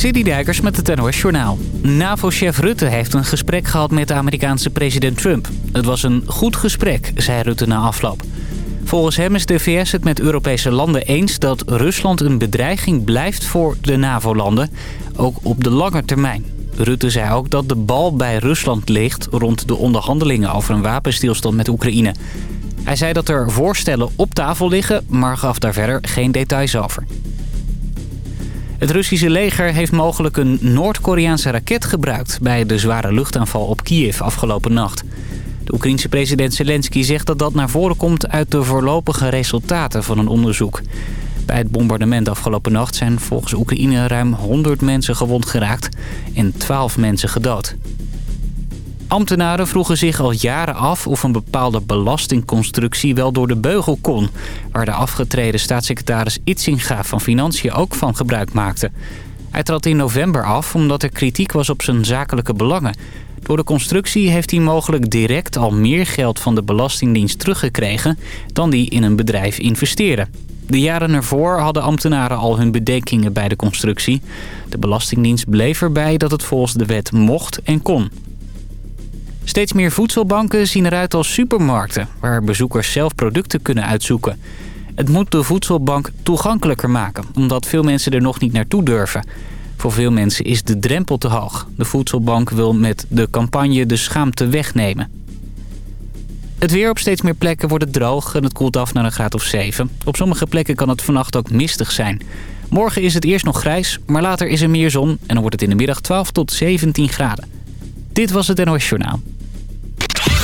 City Dijkers met het NOS Journaal. NAVO-chef Rutte heeft een gesprek gehad met de Amerikaanse president Trump. Het was een goed gesprek, zei Rutte na afloop. Volgens hem is de VS het met Europese landen eens dat Rusland een bedreiging blijft voor de NAVO-landen, ook op de lange termijn. Rutte zei ook dat de bal bij Rusland ligt rond de onderhandelingen over een wapenstilstand met Oekraïne. Hij zei dat er voorstellen op tafel liggen, maar gaf daar verder geen details over. Het Russische leger heeft mogelijk een Noord-Koreaanse raket gebruikt... bij de zware luchtaanval op Kiev afgelopen nacht. De Oekraïense president Zelensky zegt dat dat naar voren komt... uit de voorlopige resultaten van een onderzoek. Bij het bombardement afgelopen nacht zijn volgens Oekraïne ruim 100 mensen gewond geraakt... en 12 mensen gedood. Ambtenaren vroegen zich al jaren af of een bepaalde belastingconstructie wel door de beugel kon... waar de afgetreden staatssecretaris Itzinga van Financiën ook van gebruik maakte. Hij trad in november af omdat er kritiek was op zijn zakelijke belangen. Door de constructie heeft hij mogelijk direct al meer geld van de Belastingdienst teruggekregen... dan die in een bedrijf investeerde. De jaren ervoor hadden ambtenaren al hun bedenkingen bij de constructie. De Belastingdienst bleef erbij dat het volgens de wet mocht en kon. Steeds meer voedselbanken zien eruit als supermarkten... waar bezoekers zelf producten kunnen uitzoeken. Het moet de voedselbank toegankelijker maken... omdat veel mensen er nog niet naartoe durven. Voor veel mensen is de drempel te hoog. De voedselbank wil met de campagne de schaamte wegnemen. Het weer op steeds meer plekken wordt het droog en het koelt af naar een graad of 7. Op sommige plekken kan het vannacht ook mistig zijn. Morgen is het eerst nog grijs, maar later is er meer zon... en dan wordt het in de middag 12 tot 17 graden. Dit was het NOS Journaal.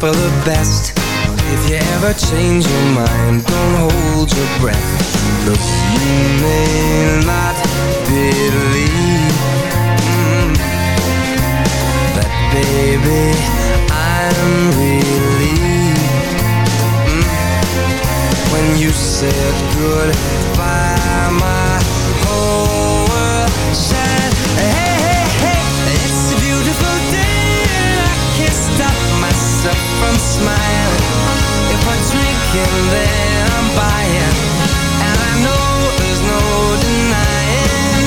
For the best. If you ever change your mind Don't hold your breath. Look, you may not believe. Mm, That baby, I'm relieved. Mm, When you said goodbye My smiling If I drink and then I'm buying. And I know there's no denying.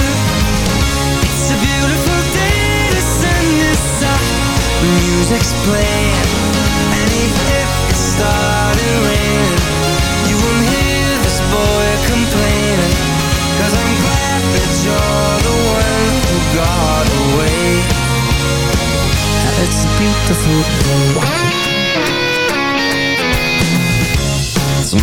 It's a beautiful day, the sun is up. Music's playing. And even if it started raining You won't hear this boy complaining. Cause I'm glad that you're the one who got away. It's a beautiful day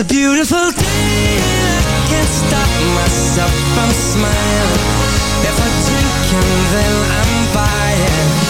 a beautiful day. And I can't stop myself from smiling. If I drink and then I'm buying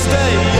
stay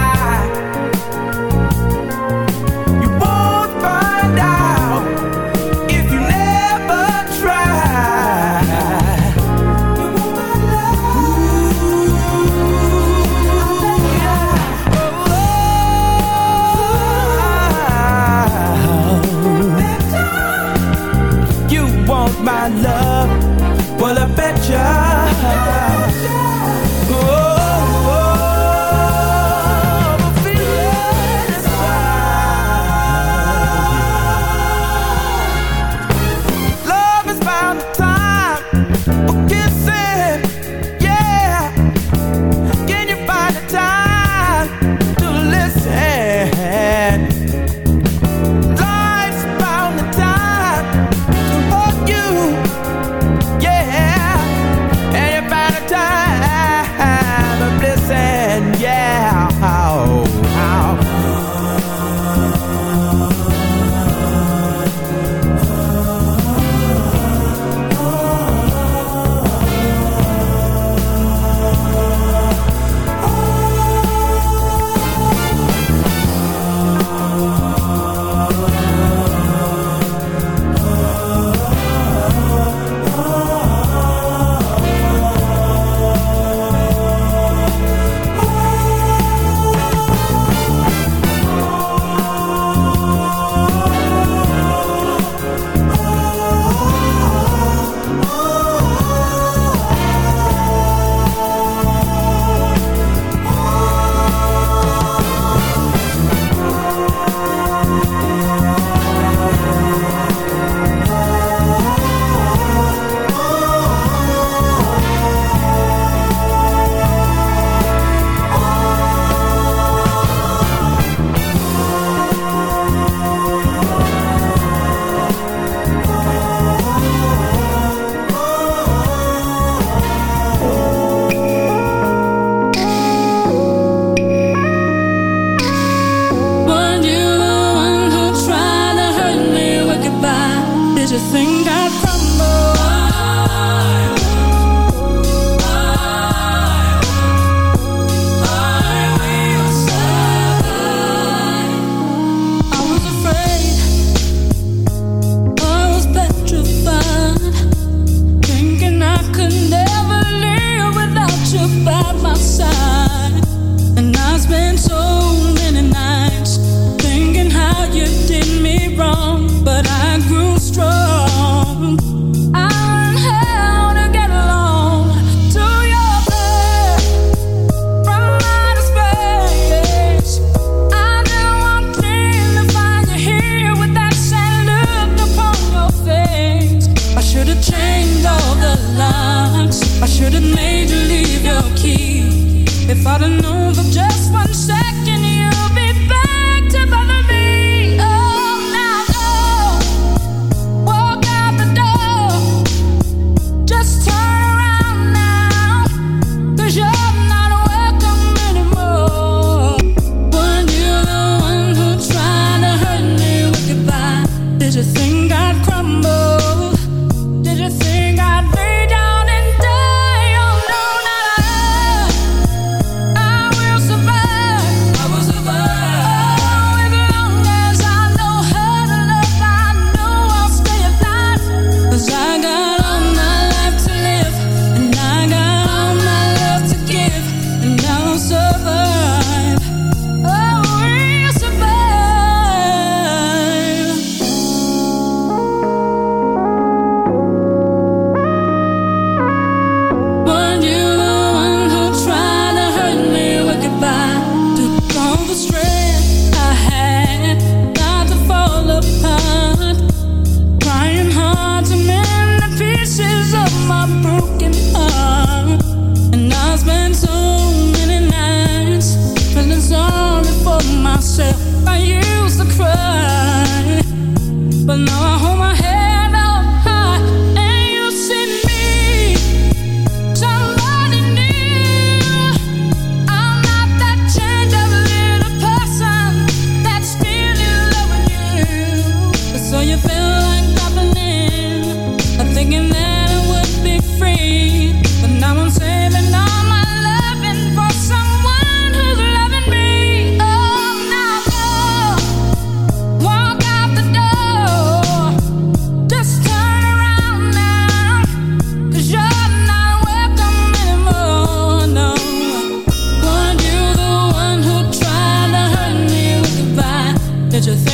Just.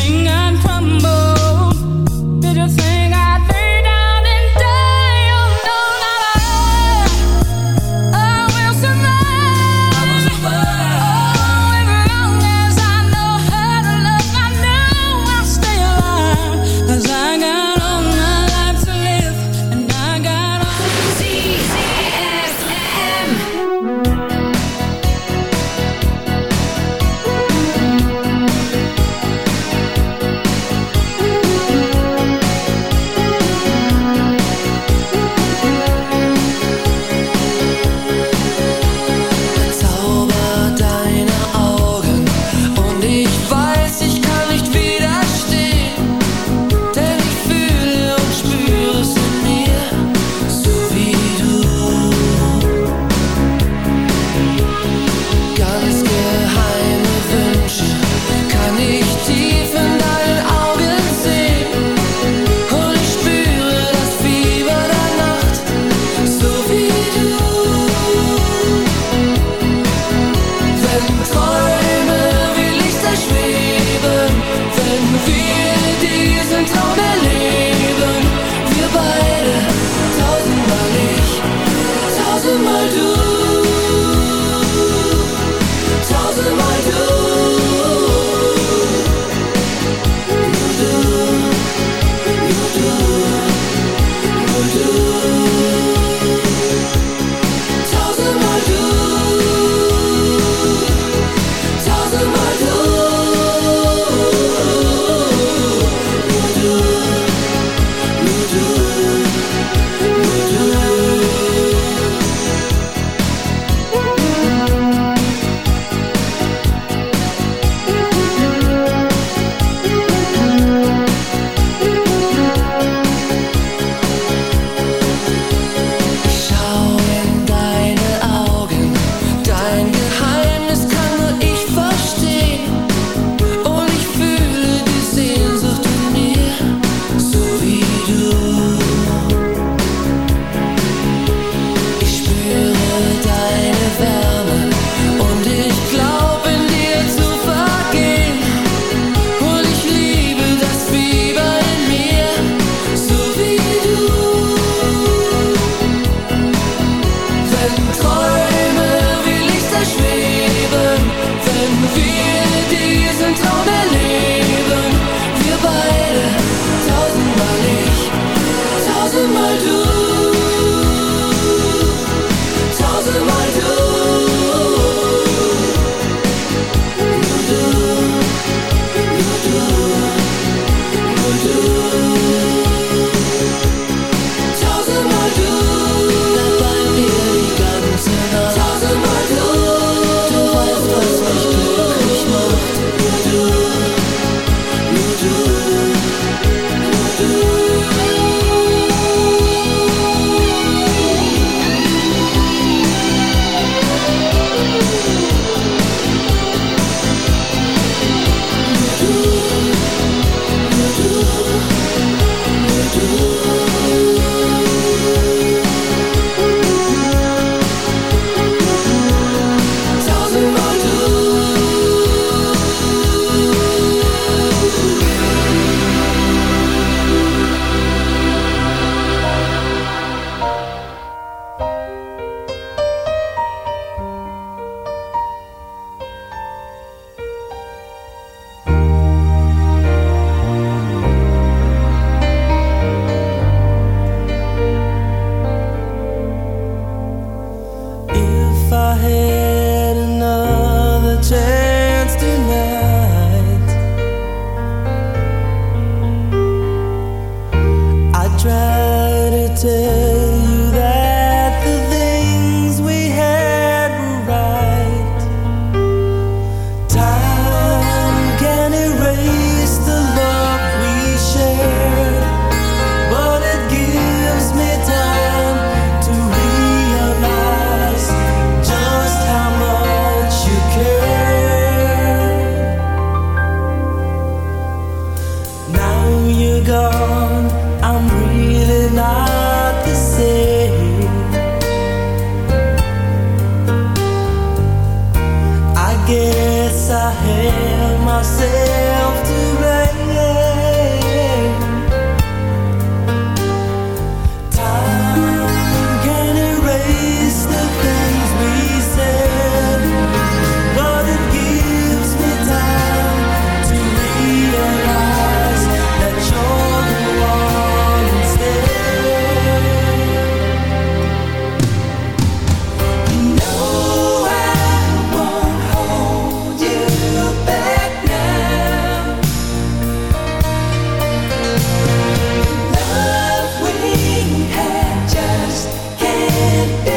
Yeah.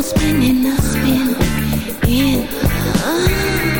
An awful spin in a spin. In. Lay